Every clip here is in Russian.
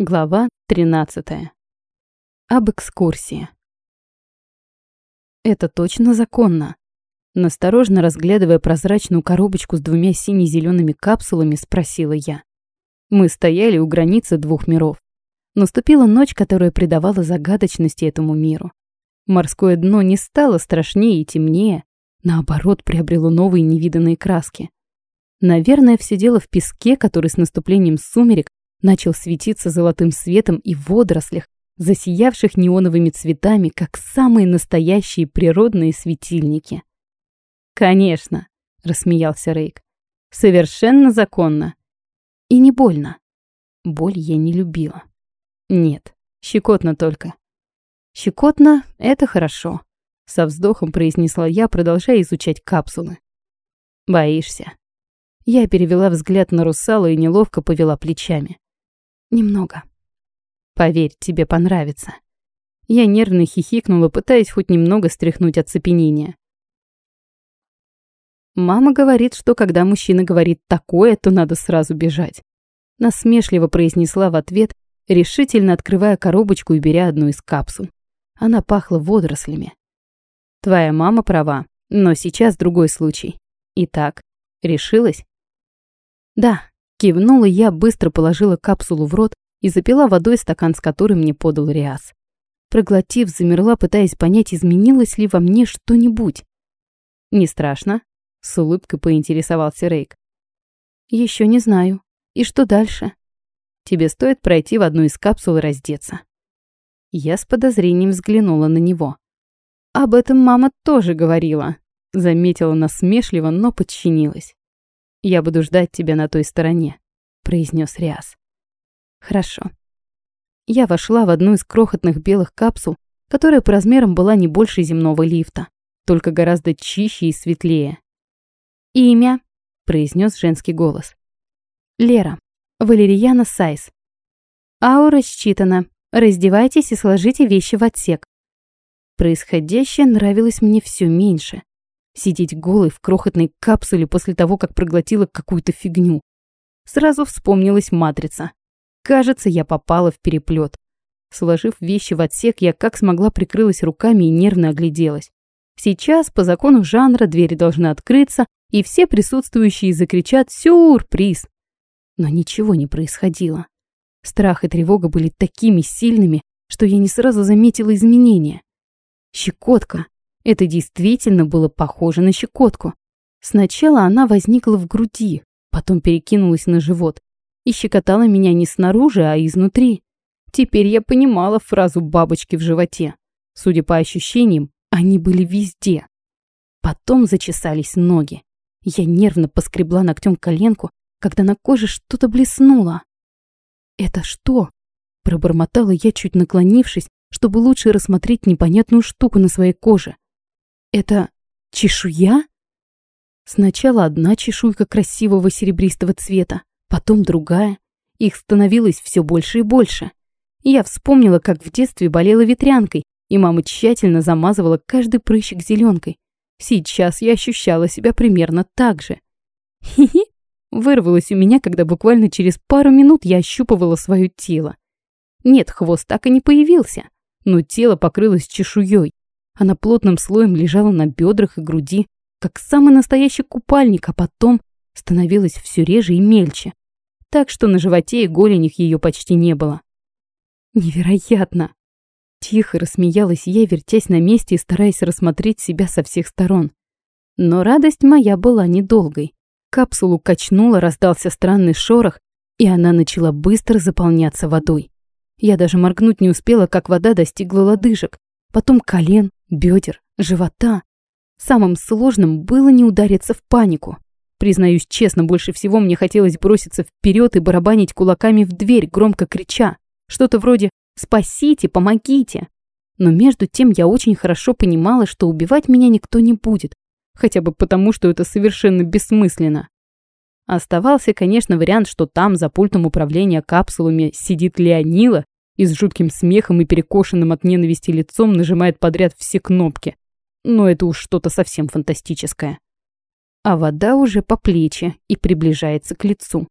Глава 13. Об экскурсии. Это точно законно. Насторожно разглядывая прозрачную коробочку с двумя сине-зелеными капсулами, спросила я. Мы стояли у границы двух миров. Наступила ночь, которая придавала загадочности этому миру. Морское дно не стало страшнее и темнее, наоборот, приобрело новые невиданные краски. Наверное, все дело в песке, который с наступлением сумерек начал светиться золотым светом и водорослях, засиявших неоновыми цветами, как самые настоящие природные светильники. «Конечно», — рассмеялся Рейк, — «совершенно законно. И не больно. Боль я не любила. Нет, щекотно только». «Щекотно — это хорошо», — со вздохом произнесла я, продолжая изучать капсулы. «Боишься?» Я перевела взгляд на русалу и неловко повела плечами. Немного. Поверь, тебе понравится. Я нервно хихикнула, пытаясь хоть немного стряхнуть оцепенение. Мама говорит, что когда мужчина говорит такое, то надо сразу бежать. Насмешливо произнесла в ответ, решительно открывая коробочку и беря одну из капсул. Она пахла водорослями. Твоя мама права, но сейчас другой случай. Итак, решилась? Да, Кивнула я, быстро положила капсулу в рот и запила водой стакан, с которым мне подал Риас. Проглотив, замерла, пытаясь понять, изменилось ли во мне что-нибудь. «Не страшно?» — с улыбкой поинтересовался Рейк. «Еще не знаю. И что дальше?» «Тебе стоит пройти в одну из капсул и раздеться». Я с подозрением взглянула на него. «Об этом мама тоже говорила», — заметила насмешливо, но подчинилась. «Я буду ждать тебя на той стороне», — произнес Риас. «Хорошо». Я вошла в одну из крохотных белых капсул, которая по размерам была не больше земного лифта, только гораздо чище и светлее. «Имя?» — произнес женский голос. «Лера. Валерьяна Сайс. Аура считана. Раздевайтесь и сложите вещи в отсек». Происходящее нравилось мне все меньше. Сидеть голой в крохотной капсуле после того, как проглотила какую-то фигню. Сразу вспомнилась матрица. Кажется, я попала в переплет. Сложив вещи в отсек, я как смогла прикрылась руками и нервно огляделась. Сейчас, по закону жанра, двери должны открыться, и все присутствующие закричат «Сюрприз!». Но ничего не происходило. Страх и тревога были такими сильными, что я не сразу заметила изменения. Щекотка, это действительно было похоже на щекотку. Сначала она возникла в груди, потом перекинулась на живот и щекотала меня не снаружи, а изнутри. Теперь я понимала фразу «бабочки в животе». Судя по ощущениям, они были везде. Потом зачесались ноги. Я нервно поскребла ногтем коленку, когда на коже что-то блеснуло. «Это что?» – пробормотала я, чуть наклонившись, чтобы лучше рассмотреть непонятную штуку на своей коже. Это чешуя? Сначала одна чешуйка красивого серебристого цвета, потом другая. Их становилось все больше и больше. Я вспомнила, как в детстве болела ветрянкой, и мама тщательно замазывала каждый прыщик зеленкой. Сейчас я ощущала себя примерно так же. Хи-хи, вырвалось у меня, когда буквально через пару минут я ощупывала свое тело. Нет, хвост так и не появился, но тело покрылось чешуей, она плотным слоем лежала на бедрах и груди, как самый настоящий купальник, а потом становилась все реже и мельче. Так что на животе и голенях ее почти не было. Невероятно! Тихо рассмеялась я, вертясь на месте и стараясь рассмотреть себя со всех сторон. Но радость моя была недолгой. Капсулу качнула, раздался странный шорох, и она начала быстро заполняться водой. Я даже моргнуть не успела, как вода достигла лодыжек, потом колен, бедер, живота. Самым сложным было не удариться в панику. Признаюсь честно, больше всего мне хотелось броситься вперед и барабанить кулаками в дверь, громко крича. Что-то вроде «Спасите, помогите!». Но между тем я очень хорошо понимала, что убивать меня никто не будет. Хотя бы потому, что это совершенно бессмысленно. Оставался, конечно, вариант, что там, за пультом управления капсулами, сидит Леонила и с жутким смехом и перекошенным от ненависти лицом нажимает подряд все кнопки. Но это уж что-то совсем фантастическое. А вода уже по плечи и приближается к лицу.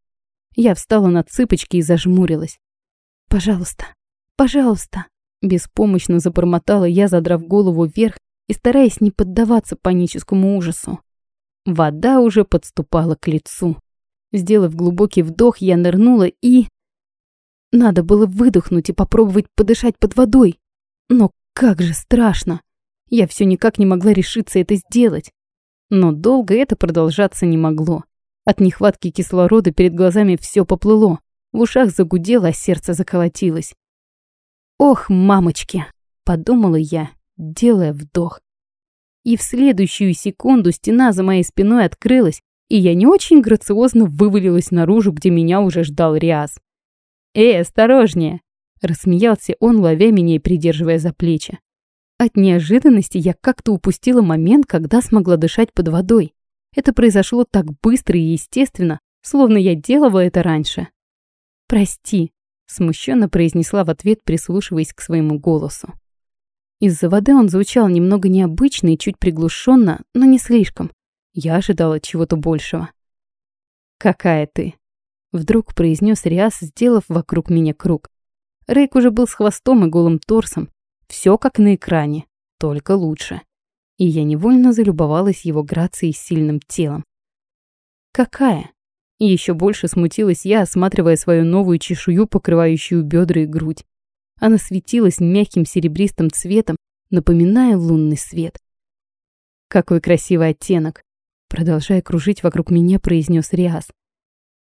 Я встала на цыпочки и зажмурилась. Пожалуйста, пожалуйста. Беспомощно забормотала я, задрав голову вверх и стараясь не поддаваться паническому ужасу. Вода уже подступала к лицу. Сделав глубокий вдох, я нырнула и... Надо было выдохнуть и попробовать подышать под водой. Но как же страшно. Я все никак не могла решиться это сделать. Но долго это продолжаться не могло. От нехватки кислорода перед глазами все поплыло. В ушах загудело, а сердце заколотилось. «Ох, мамочки!» – подумала я, делая вдох. И в следующую секунду стена за моей спиной открылась, и я не очень грациозно вывалилась наружу, где меня уже ждал Риас. «Эй, осторожнее!» – рассмеялся он, ловя меня и придерживая за плечи. От неожиданности я как-то упустила момент, когда смогла дышать под водой. Это произошло так быстро и естественно, словно я делала это раньше. «Прости», – смущенно произнесла в ответ, прислушиваясь к своему голосу. Из-за воды он звучал немного необычно и чуть приглушенно, но не слишком. Я ожидала чего-то большего. «Какая ты?» – вдруг произнес Риас, сделав вокруг меня круг. Рейк уже был с хвостом и голым торсом. Все как на экране, только лучше. И я невольно залюбовалась его грацией и сильным телом. «Какая?» Еще больше смутилась я, осматривая свою новую чешую, покрывающую бедра и грудь. Она светилась мягким серебристым цветом, напоминая лунный свет. «Какой красивый оттенок!» Продолжая кружить вокруг меня, произнес Риас.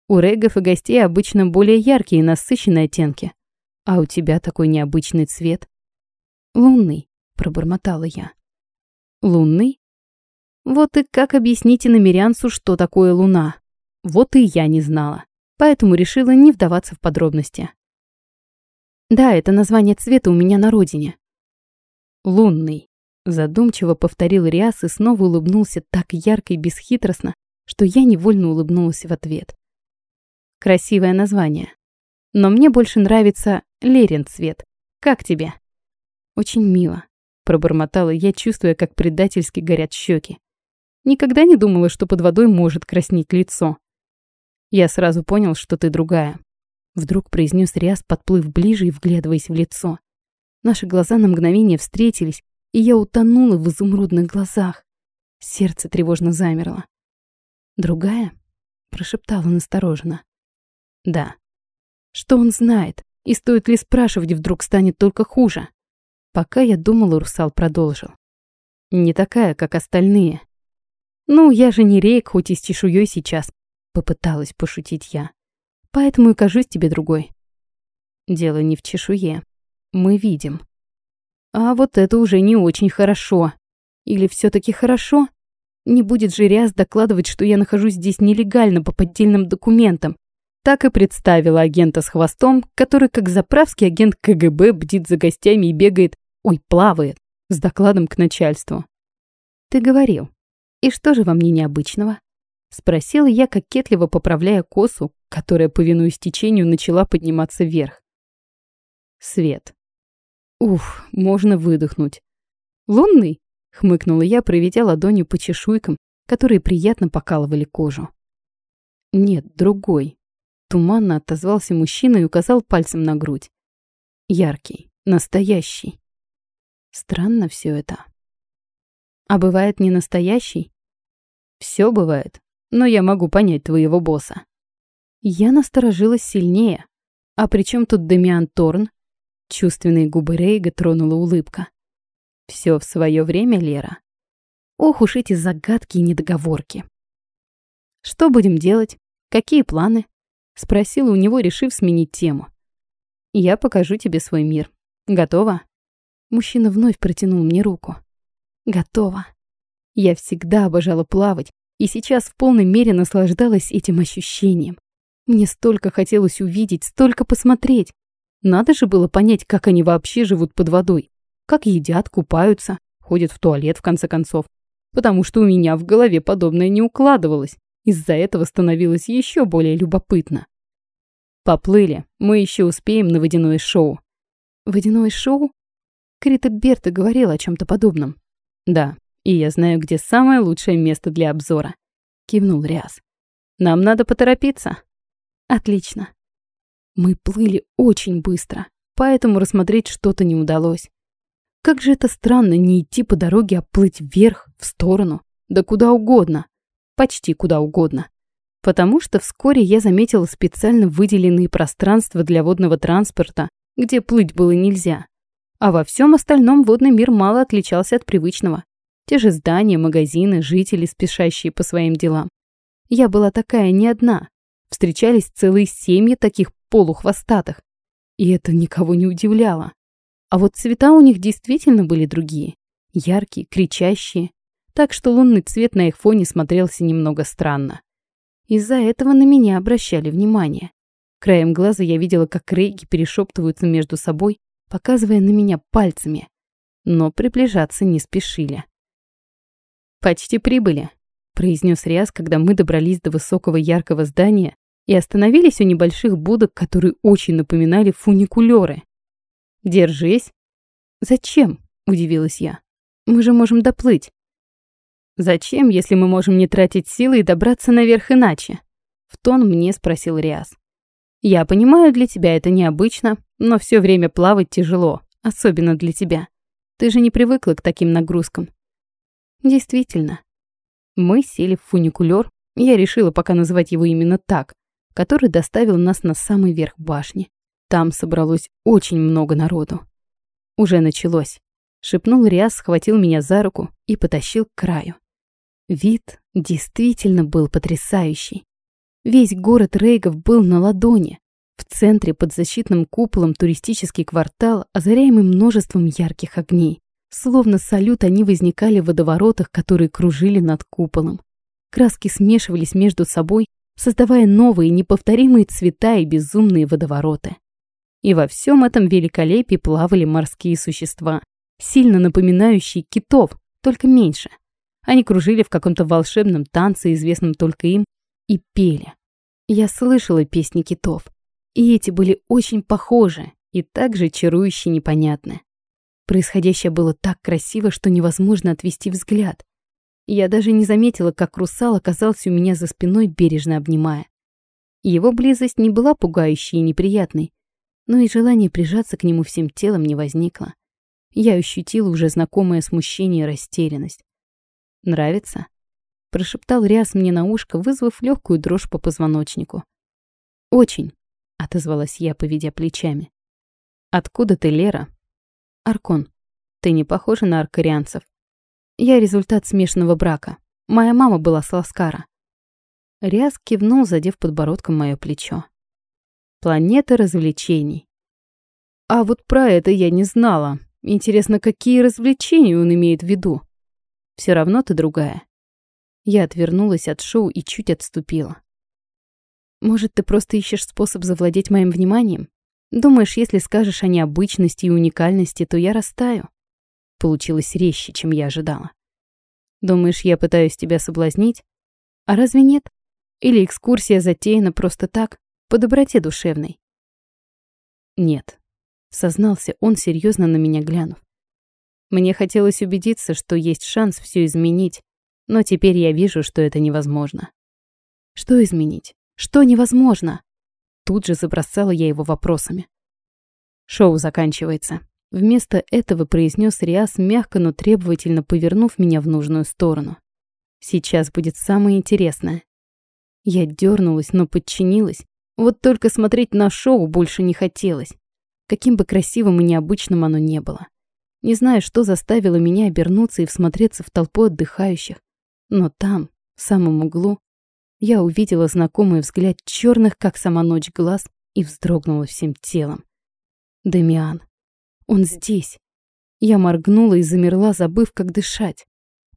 «У регов и гостей обычно более яркие и насыщенные оттенки, а у тебя такой необычный цвет». «Лунный», — пробормотала я. «Лунный?» Вот и как объясните намерянцу, что такое луна? Вот и я не знала, поэтому решила не вдаваться в подробности. Да, это название цвета у меня на родине. Лунный. Задумчиво повторил Риас и снова улыбнулся так ярко и бесхитростно, что я невольно улыбнулась в ответ. Красивое название. Но мне больше нравится Лерин цвет. Как тебе? Очень мило. Пробормотала я, чувствуя, как предательски горят щеки. Никогда не думала, что под водой может краснеть лицо. Я сразу понял, что ты другая. Вдруг произнес Риас, подплыв ближе и вглядываясь в лицо. Наши глаза на мгновение встретились, и я утонула в изумрудных глазах. Сердце тревожно замерло. «Другая?» — прошептала настороженно. «Да». Что он знает? И стоит ли спрашивать, вдруг станет только хуже? Пока я думала, русал продолжил. «Не такая, как остальные». «Ну, я же не рейк, хоть и с чешуей сейчас. Попыталась пошутить я. Поэтому и кажусь тебе другой. Дело не в чешуе. Мы видим. А вот это уже не очень хорошо. Или все таки хорошо? Не будет же Риас докладывать, что я нахожусь здесь нелегально по поддельным документам. Так и представила агента с хвостом, который как заправский агент КГБ бдит за гостями и бегает, ой, плавает, с докладом к начальству. Ты говорил. И что же во мне необычного? Спросила я, кокетливо поправляя косу, которая, повинуясь течению, начала подниматься вверх. Свет. Уф, можно выдохнуть. Лунный? Хмыкнула я, проведя ладонью по чешуйкам, которые приятно покалывали кожу. Нет, другой. Туманно отозвался мужчина и указал пальцем на грудь. Яркий, настоящий. Странно все это. А бывает не настоящий? Все бывает но я могу понять твоего босса». Я насторожилась сильнее. А при чем тут Демиан Торн? Чувственные губы Рейга тронула улыбка. Все в свое время, Лера. Ох уж эти загадки и недоговорки. «Что будем делать? Какие планы?» Спросила у него, решив сменить тему. «Я покажу тебе свой мир. Готова?» Мужчина вновь протянул мне руку. «Готова». Я всегда обожала плавать и сейчас в полной мере наслаждалась этим ощущением. Мне столько хотелось увидеть, столько посмотреть. Надо же было понять, как они вообще живут под водой. Как едят, купаются, ходят в туалет, в конце концов. Потому что у меня в голове подобное не укладывалось. Из-за этого становилось еще более любопытно. Поплыли, мы еще успеем на водяное шоу. Водяное шоу? Крита Берта говорила о чем-то подобном. Да, и я знаю, где самое лучшее место для обзора», — кивнул Риас. «Нам надо поторопиться». «Отлично». Мы плыли очень быстро, поэтому рассмотреть что-то не удалось. Как же это странно не идти по дороге, а плыть вверх, в сторону, да куда угодно. Почти куда угодно. Потому что вскоре я заметила специально выделенные пространства для водного транспорта, где плыть было нельзя. А во всем остальном водный мир мало отличался от привычного. Те же здания, магазины, жители, спешащие по своим делам. Я была такая не одна. Встречались целые семьи таких полухвостатых. И это никого не удивляло. А вот цвета у них действительно были другие. Яркие, кричащие. Так что лунный цвет на их фоне смотрелся немного странно. Из-за этого на меня обращали внимание. Краем глаза я видела, как рейги перешептываются между собой, показывая на меня пальцами. Но приближаться не спешили. «Почти прибыли», — произнес Риас, когда мы добрались до высокого яркого здания и остановились у небольших будок, которые очень напоминали фуникулеры. «Держись». «Зачем?» — удивилась я. «Мы же можем доплыть». «Зачем, если мы можем не тратить силы и добраться наверх иначе?» В тон мне спросил Риас. «Я понимаю, для тебя это необычно, но все время плавать тяжело, особенно для тебя. Ты же не привыкла к таким нагрузкам». Действительно. Мы сели в фуникулер, я решила пока называть его именно так, который доставил нас на самый верх башни. Там собралось очень много народу. Уже началось. Шепнул Риас, схватил меня за руку и потащил к краю. Вид действительно был потрясающий. Весь город Рейгов был на ладони. В центре под защитным куполом туристический квартал, озаряемый множеством ярких огней. Словно салют они возникали в водоворотах, которые кружили над куполом. Краски смешивались между собой, создавая новые неповторимые цвета и безумные водовороты. И во всем этом великолепии плавали морские существа, сильно напоминающие китов, только меньше – они кружили в каком-то волшебном танце, известном только им, и пели. Я слышала песни китов, и эти были очень похожи и также чарующе непонятны. Происходящее было так красиво, что невозможно отвести взгляд. Я даже не заметила, как русал оказался у меня за спиной, бережно обнимая. Его близость не была пугающей и неприятной, но и желание прижаться к нему всем телом не возникло. Я ощутила уже знакомое смущение и растерянность. «Нравится?» — прошептал Риас мне на ушко, вызвав легкую дрожь по позвоночнику. «Очень», — отозвалась я, поведя плечами. «Откуда ты, Лера?» «Аркон. Ты не похожа на аркарианцев. Я результат смешанного брака. Моя мама была с Ласкара». Риас кивнул, задев подбородком мое плечо. «Планета развлечений». «А вот про это я не знала. Интересно, какие развлечения он имеет в виду?» Все равно ты другая. Я отвернулась от шоу и чуть отступила. Может, ты просто ищешь способ завладеть моим вниманием? Думаешь, если скажешь о необычности и уникальности, то я растаю? Получилось резче, чем я ожидала. Думаешь, я пытаюсь тебя соблазнить? А разве нет? Или экскурсия затеяна просто так, по доброте душевной? Нет, сознался он, серьезно на меня глянув. Мне хотелось убедиться, что есть шанс все изменить, но теперь я вижу, что это невозможно. Что изменить? Что невозможно? Тут же забросала я его вопросами. Шоу заканчивается. Вместо этого произнес Риас, мягко, но требовательно повернув меня в нужную сторону. Сейчас будет самое интересное. Я дернулась, но подчинилась. Вот только смотреть на шоу больше не хотелось. Каким бы красивым и необычным оно не было. Не знаю, что заставило меня обернуться и всмотреться в толпу отдыхающих. Но там, в самом углу, я увидела знакомый взгляд черных, как сама ночь, глаз и вздрогнула всем телом. Демиан. Он здесь. Я моргнула и замерла, забыв, как дышать.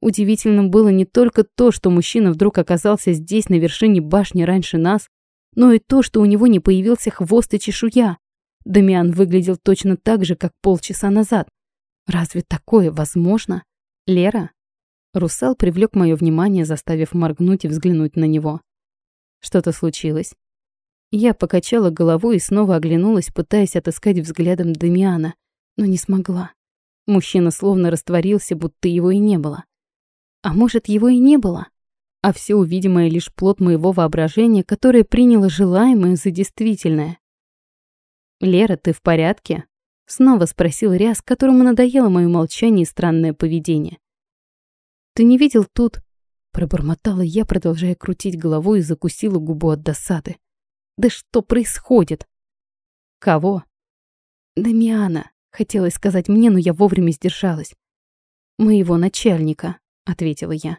Удивительным было не только то, что мужчина вдруг оказался здесь, на вершине башни раньше нас, но и то, что у него не появился хвост и чешуя. Дамиан выглядел точно так же, как полчаса назад. Разве такое возможно? Лера? Русал привлек мое внимание, заставив моргнуть и взглянуть на него. Что-то случилось? Я покачала головой и снова оглянулась, пытаясь отыскать взглядом Дамиана, но не смогла. Мужчина словно растворился, будто его и не было. А может, его и не было? А все увидимое лишь плод моего воображения, которое приняло желаемое за действительное. «Лера, ты в порядке?» Снова спросил Ряс, которому надоело мое молчание и странное поведение. «Ты не видел тут...» Пробормотала я, продолжая крутить головой и закусила губу от досады. «Да что происходит?» «Кого?» «Дамиана», — хотелось сказать мне, но я вовремя сдержалась. «Моего начальника», — ответила я.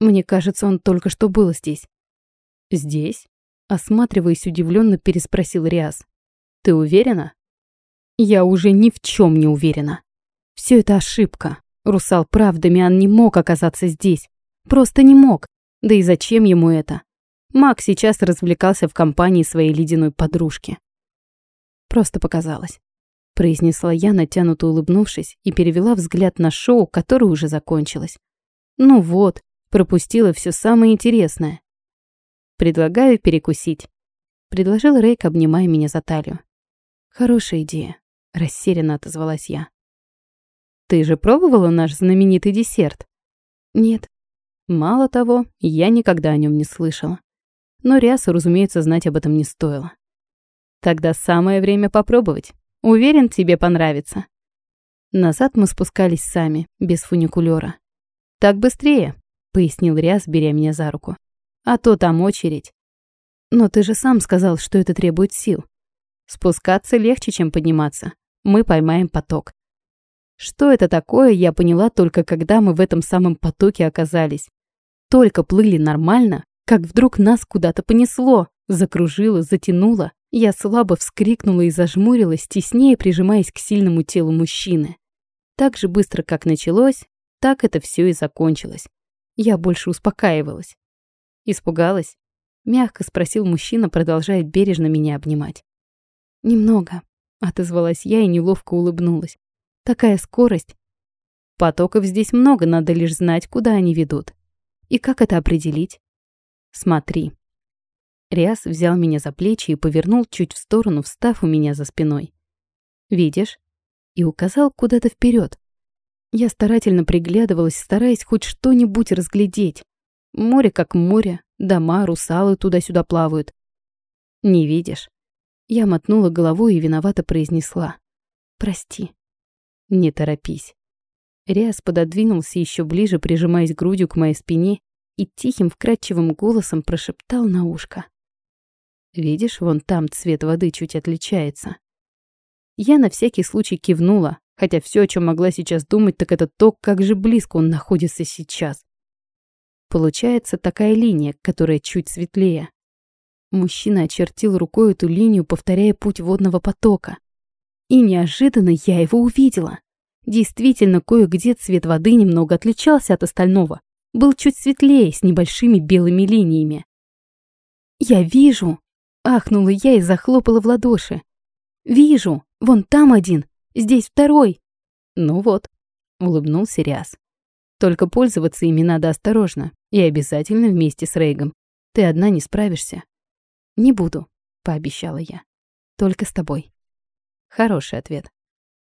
«Мне кажется, он только что был здесь». «Здесь?» — осматриваясь удивленно, переспросил Риас. «Ты уверена?» Я уже ни в чем не уверена. Все это ошибка. Русал прав, Дамиан не мог оказаться здесь. Просто не мог. Да и зачем ему это? Мак сейчас развлекался в компании своей ледяной подружки. Просто показалось. Произнесла я, натянуто улыбнувшись, и перевела взгляд на шоу, которое уже закончилось. Ну вот, пропустила все самое интересное. Предлагаю перекусить. Предложил Рейк, обнимая меня за талию. Хорошая идея. Растерянно отозвалась я. «Ты же пробовала наш знаменитый десерт?» «Нет». Мало того, я никогда о нем не слышала. Но Рясу, разумеется, знать об этом не стоило. Тогда самое время попробовать. Уверен, тебе понравится. Назад мы спускались сами, без фуникулера. «Так быстрее», — пояснил Ряс, беря меня за руку. «А то там очередь». «Но ты же сам сказал, что это требует сил. Спускаться легче, чем подниматься мы поймаем поток. Что это такое, я поняла только когда мы в этом самом потоке оказались. Только плыли нормально, как вдруг нас куда-то понесло, закружило, затянуло. Я слабо вскрикнула и зажмурилась, теснее прижимаясь к сильному телу мужчины. Так же быстро, как началось, так это все и закончилось. Я больше успокаивалась. Испугалась? Мягко спросил мужчина, продолжая бережно меня обнимать. Немного. Отозвалась я и неловко улыбнулась. Такая скорость. Потоков здесь много, надо лишь знать, куда они ведут. И как это определить? Смотри. Риас взял меня за плечи и повернул чуть в сторону, встав у меня за спиной. Видишь? И указал куда-то вперед. Я старательно приглядывалась, стараясь хоть что-нибудь разглядеть. Море как море, дома, русалы туда-сюда плавают. Не видишь? Я мотнула головой и виновато произнесла. «Прости». «Не торопись». Риас пододвинулся еще ближе, прижимаясь грудью к моей спине и тихим вкрадчивым голосом прошептал на ушко. «Видишь, вон там цвет воды чуть отличается». Я на всякий случай кивнула, хотя все, о чем могла сейчас думать, так это то, как же близко он находится сейчас. Получается такая линия, которая чуть светлее. Мужчина очертил рукой эту линию, повторяя путь водного потока. И неожиданно я его увидела. Действительно, кое-где цвет воды немного отличался от остального. Был чуть светлее, с небольшими белыми линиями. «Я вижу!» — ахнула я и захлопала в ладоши. «Вижу! Вон там один! Здесь второй!» «Ну вот», — улыбнулся Риас. «Только пользоваться ими надо осторожно и обязательно вместе с Рейгом. Ты одна не справишься». «Не буду», — пообещала я. «Только с тобой». Хороший ответ.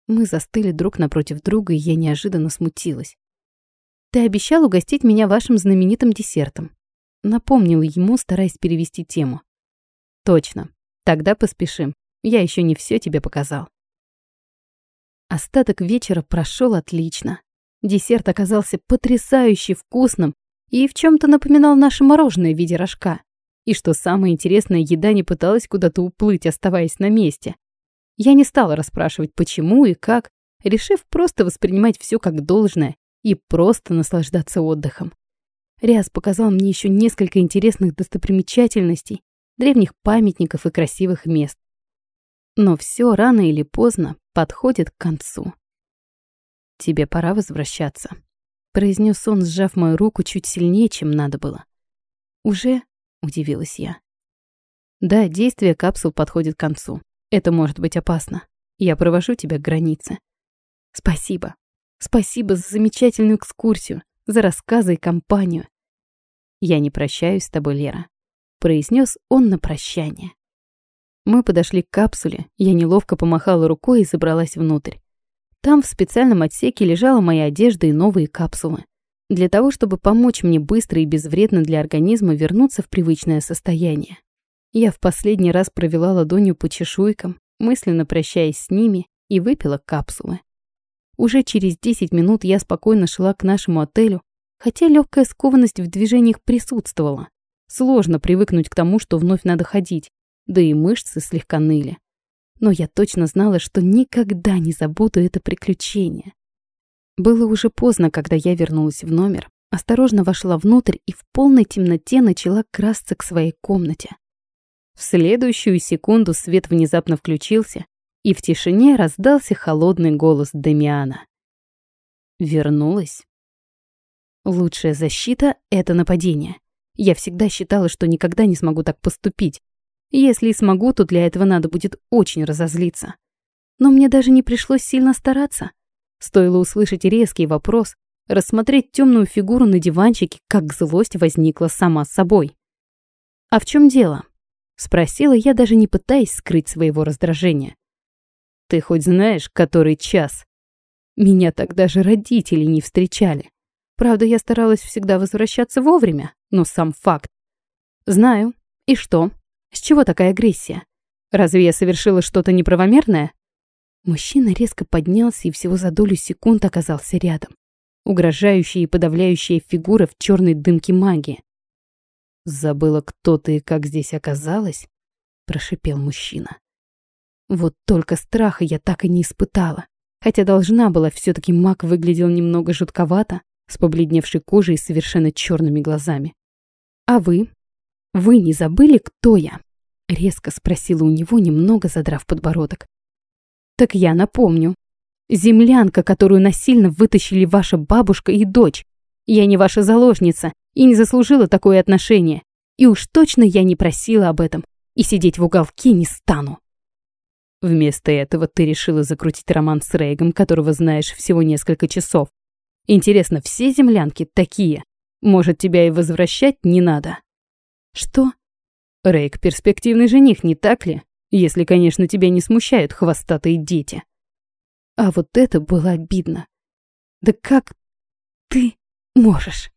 Мы застыли друг напротив друга, и я неожиданно смутилась. «Ты обещал угостить меня вашим знаменитым десертом», — напомнила ему, стараясь перевести тему. «Точно. Тогда поспешим. Я еще не все тебе показал». Остаток вечера прошел отлично. Десерт оказался потрясающе вкусным и в чем то напоминал наше мороженое в виде рожка. И что самое интересное, еда не пыталась куда-то уплыть, оставаясь на месте. Я не стала расспрашивать, почему и как, решив просто воспринимать все как должное и просто наслаждаться отдыхом. Риас показал мне еще несколько интересных достопримечательностей, древних памятников и красивых мест. Но все рано или поздно подходит к концу. «Тебе пора возвращаться», — произнес он, сжав мою руку чуть сильнее, чем надо было. «Уже?» Удивилась я. Да, действие капсул подходит к концу. Это может быть опасно. Я провожу тебя к границе. Спасибо. Спасибо за замечательную экскурсию, за рассказы и компанию. Я не прощаюсь с тобой, Лера, произнес он на прощание. Мы подошли к капсуле, я неловко помахала рукой и забралась внутрь. Там в специальном отсеке лежала моя одежда и новые капсулы для того, чтобы помочь мне быстро и безвредно для организма вернуться в привычное состояние. Я в последний раз провела ладонью по чешуйкам, мысленно прощаясь с ними, и выпила капсулы. Уже через 10 минут я спокойно шла к нашему отелю, хотя легкая скованность в движениях присутствовала. Сложно привыкнуть к тому, что вновь надо ходить, да и мышцы слегка ныли. Но я точно знала, что никогда не забуду это приключение. Было уже поздно, когда я вернулась в номер, осторожно вошла внутрь и в полной темноте начала красться к своей комнате. В следующую секунду свет внезапно включился, и в тишине раздался холодный голос Демиана. Вернулась. Лучшая защита — это нападение. Я всегда считала, что никогда не смогу так поступить. Если и смогу, то для этого надо будет очень разозлиться. Но мне даже не пришлось сильно стараться. Стоило услышать резкий вопрос, рассмотреть темную фигуру на диванчике, как злость возникла сама собой. «А в чем дело?» — спросила я, даже не пытаясь скрыть своего раздражения. «Ты хоть знаешь, который час?» Меня так даже родители не встречали. Правда, я старалась всегда возвращаться вовремя, но сам факт. Знаю. И что? С чего такая агрессия? Разве я совершила что-то неправомерное? Мужчина резко поднялся и всего за долю секунд оказался рядом угрожающая и подавляющая фигура в черной дымке магии. «Забыла, кто ты и как здесь оказалась?» – прошипел мужчина. Вот только страха я так и не испытала. Хотя должна была, все таки маг выглядел немного жутковато, с побледневшей кожей и совершенно черными глазами. «А вы? Вы не забыли, кто я?» Резко спросила у него, немного задрав подбородок. «Так я напомню. Землянка, которую насильно вытащили ваша бабушка и дочь. Я не ваша заложница и не заслужила такое отношение. И уж точно я не просила об этом. И сидеть в уголке не стану. Вместо этого ты решила закрутить роман с Рейгом, которого знаешь всего несколько часов. Интересно, все землянки такие? Может, тебя и возвращать не надо? Что? Рейг – перспективный жених, не так ли? Если, конечно, тебя не смущают хвостатые дети. А вот это было обидно. Да как ты можешь?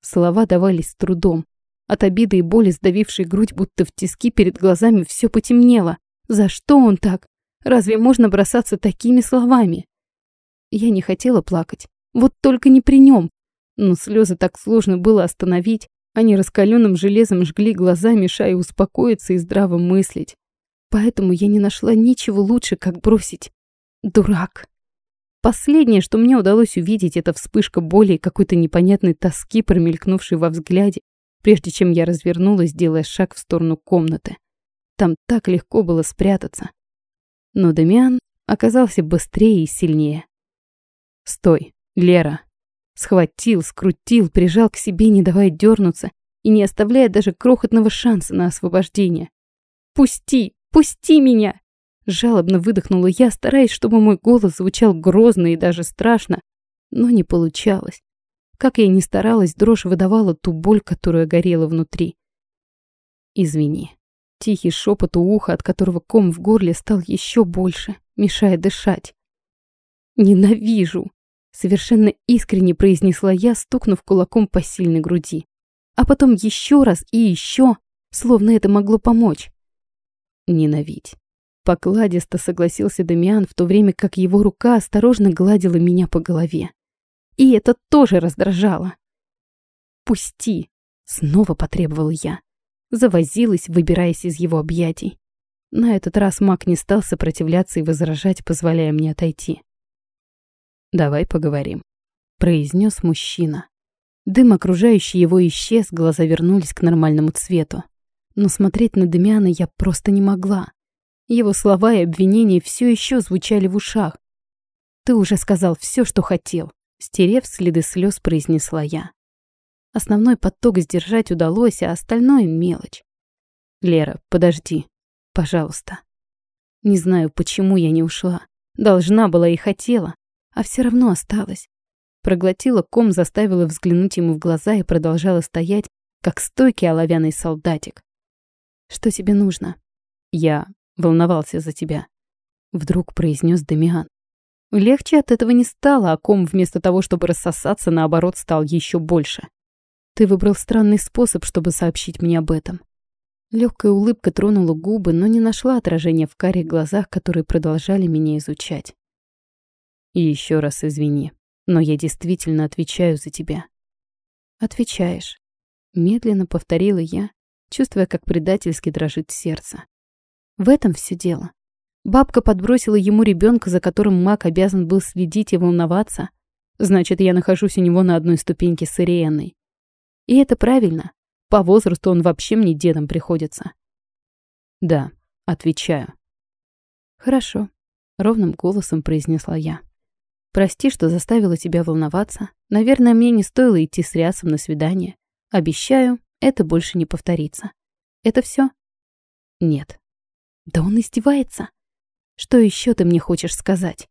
Слова давались с трудом. От обиды и боли, сдавившей грудь, будто в тиски перед глазами все потемнело. За что он так? Разве можно бросаться такими словами? Я не хотела плакать. Вот только не при нем. Но слезы так сложно было остановить. Они раскаленным железом жгли глаза, мешая успокоиться и здраво мыслить. Поэтому я не нашла ничего лучше, как бросить. Дурак. Последнее, что мне удалось увидеть, это вспышка боли и какой-то непонятной тоски, промелькнувшей во взгляде, прежде чем я развернулась, делая шаг в сторону комнаты. Там так легко было спрятаться. Но Дамиан оказался быстрее и сильнее. «Стой, Лера!» Схватил, скрутил, прижал к себе, не давая дернуться и не оставляя даже крохотного шанса на освобождение. «Пусти! Пусти меня!» Жалобно выдохнула я, стараясь, чтобы мой голос звучал грозно и даже страшно, но не получалось. Как я ни старалась, дрожь выдавала ту боль, которая горела внутри. «Извини». Тихий шепот у уха, от которого ком в горле стал еще больше, мешая дышать. «Ненавижу!» — совершенно искренне произнесла я, стукнув кулаком по сильной груди. А потом еще раз и еще, словно это могло помочь. «Ненавидь». Покладисто согласился Дамиан, в то время как его рука осторожно гладила меня по голове. И это тоже раздражало. «Пусти!» — снова потребовал я. Завозилась, выбираясь из его объятий. На этот раз маг не стал сопротивляться и возражать, позволяя мне отойти. «Давай поговорим», — произнес мужчина. Дым, окружающий его, исчез, глаза вернулись к нормальному цвету. Но смотреть на Демиана я просто не могла. Его слова и обвинения все еще звучали в ушах. «Ты уже сказал все, что хотел», — стерев следы слез, произнесла я. Основной поток сдержать удалось, а остальное — мелочь. «Лера, подожди, пожалуйста». Не знаю, почему я не ушла. Должна была и хотела, а все равно осталась. Проглотила ком, заставила взглянуть ему в глаза и продолжала стоять, как стойкий оловянный солдатик. «Что тебе нужно?» «Я волновался за тебя», — вдруг произнес Дамиан. Легче от этого не стало, а ком вместо того, чтобы рассосаться, наоборот, стал еще больше. Ты выбрал странный способ, чтобы сообщить мне об этом. Легкая улыбка тронула губы, но не нашла отражения в карих глазах, которые продолжали меня изучать. И еще раз извини, но я действительно отвечаю за тебя. Отвечаешь. Медленно повторила я, чувствуя, как предательски дрожит сердце. В этом все дело. Бабка подбросила ему ребенка, за которым маг обязан был следить и волноваться. Значит, я нахожусь у него на одной ступеньке с Ириенной. И это правильно. По возрасту он вообще мне дедом приходится. Да, отвечаю. Хорошо, ровным голосом произнесла я. Прости, что заставила тебя волноваться. Наверное, мне не стоило идти с Рясом на свидание. Обещаю, это больше не повторится. Это все? Нет. Да он издевается. Что еще ты мне хочешь сказать?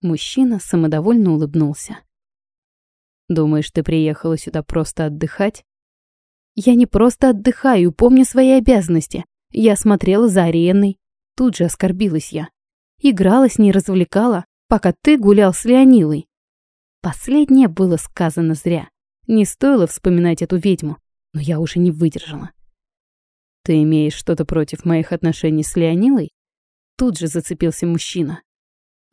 Мужчина самодовольно улыбнулся. Думаешь, ты приехала сюда просто отдыхать? Я не просто отдыхаю, помню свои обязанности. Я смотрела за ареной. Тут же оскорбилась я. Играла с ней, развлекала, пока ты гулял с Леонилой. Последнее было сказано зря. Не стоило вспоминать эту ведьму, но я уже не выдержала. «Ты имеешь что-то против моих отношений с Леонилой?» Тут же зацепился мужчина.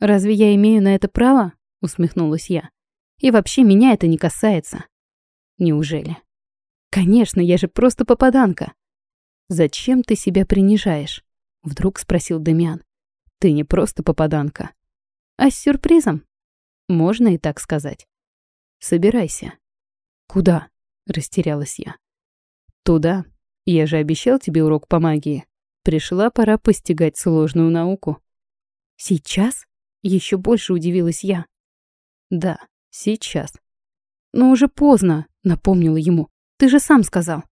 «Разве я имею на это право?» — усмехнулась я. «И вообще меня это не касается». «Неужели?» Конечно, я же просто попаданка. Зачем ты себя принижаешь? Вдруг спросил Демиан. Ты не просто попаданка. А с сюрпризом? Можно и так сказать. Собирайся. Куда? Растерялась я. Туда. Я же обещал тебе урок по магии. Пришла пора постигать сложную науку. Сейчас? Еще больше удивилась я. Да, сейчас. Но уже поздно, напомнила ему. Ты же сам сказал.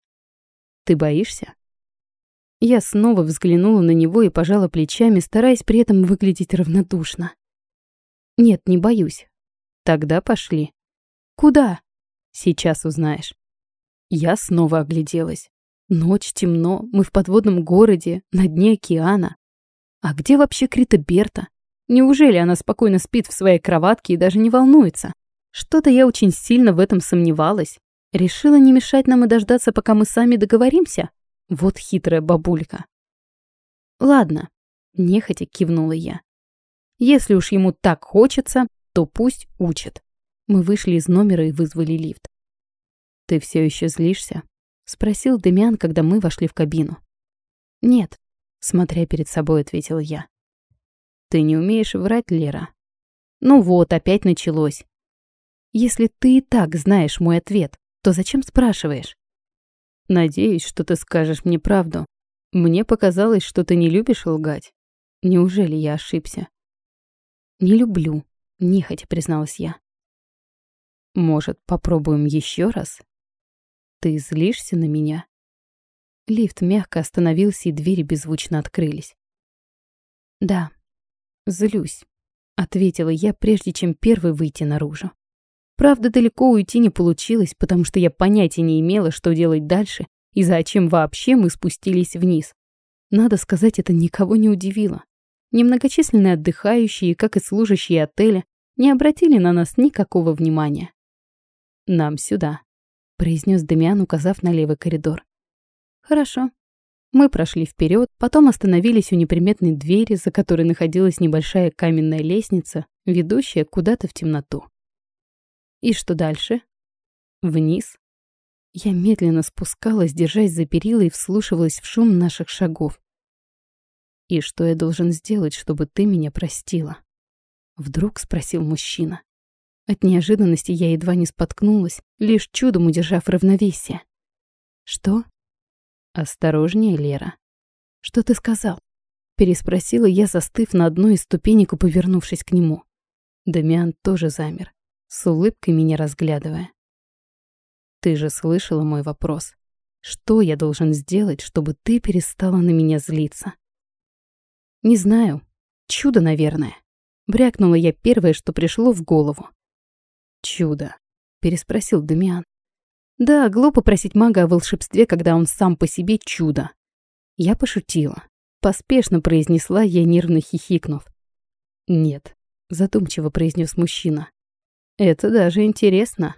Ты боишься? Я снова взглянула на него и пожала плечами, стараясь при этом выглядеть равнодушно. Нет, не боюсь. Тогда пошли. Куда? Сейчас узнаешь. Я снова огляделась. Ночь, темно, мы в подводном городе, на дне океана. А где вообще Крита Берта? Неужели она спокойно спит в своей кроватке и даже не волнуется? Что-то я очень сильно в этом сомневалась. Решила не мешать нам и дождаться, пока мы сами договоримся? Вот хитрая бабулька. Ладно, нехотя кивнула я. Если уж ему так хочется, то пусть учит. Мы вышли из номера и вызвали лифт. «Ты все еще злишься?» — спросил Демиан, когда мы вошли в кабину. «Нет», — смотря перед собой, ответил я. «Ты не умеешь врать, Лера?» «Ну вот, опять началось. Если ты и так знаешь мой ответ, то зачем спрашиваешь? Надеюсь, что ты скажешь мне правду. Мне показалось, что ты не любишь лгать. Неужели я ошибся? Не люблю, нехотя призналась я. Может, попробуем еще раз? Ты злишься на меня? Лифт мягко остановился, и двери беззвучно открылись. Да, злюсь, ответила я, прежде чем первой выйти наружу. Правда, далеко уйти не получилось, потому что я понятия не имела, что делать дальше и зачем вообще мы спустились вниз. Надо сказать, это никого не удивило. Немногочисленные отдыхающие, как и служащие отеля, не обратили на нас никакого внимания. «Нам сюда», — произнес Демиан, указав на левый коридор. «Хорошо». Мы прошли вперед, потом остановились у неприметной двери, за которой находилась небольшая каменная лестница, ведущая куда-то в темноту. И что дальше? Вниз. Я медленно спускалась, держась за перила и вслушивалась в шум наших шагов. «И что я должен сделать, чтобы ты меня простила?» Вдруг спросил мужчина. От неожиданности я едва не споткнулась, лишь чудом удержав равновесие. «Что?» «Осторожнее, Лера». «Что ты сказал?» Переспросила я, застыв на одной из ступенек и повернувшись к нему. Дамиан тоже замер с улыбкой меня разглядывая. «Ты же слышала мой вопрос. Что я должен сделать, чтобы ты перестала на меня злиться?» «Не знаю. Чудо, наверное». Брякнула я первое, что пришло в голову. «Чудо», — переспросил Дамиан. «Да, глупо просить мага о волшебстве, когда он сам по себе чудо». Я пошутила. Поспешно произнесла я, нервно хихикнув. «Нет», — задумчиво произнес мужчина. Это даже интересно.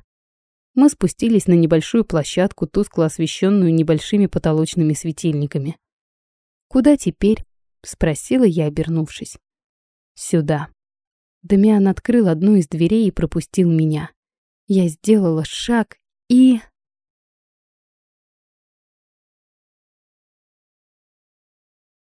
Мы спустились на небольшую площадку, тускло освещенную небольшими потолочными светильниками. «Куда теперь?» — спросила я, обернувшись. «Сюда». Дамиан открыл одну из дверей и пропустил меня. Я сделала шаг и...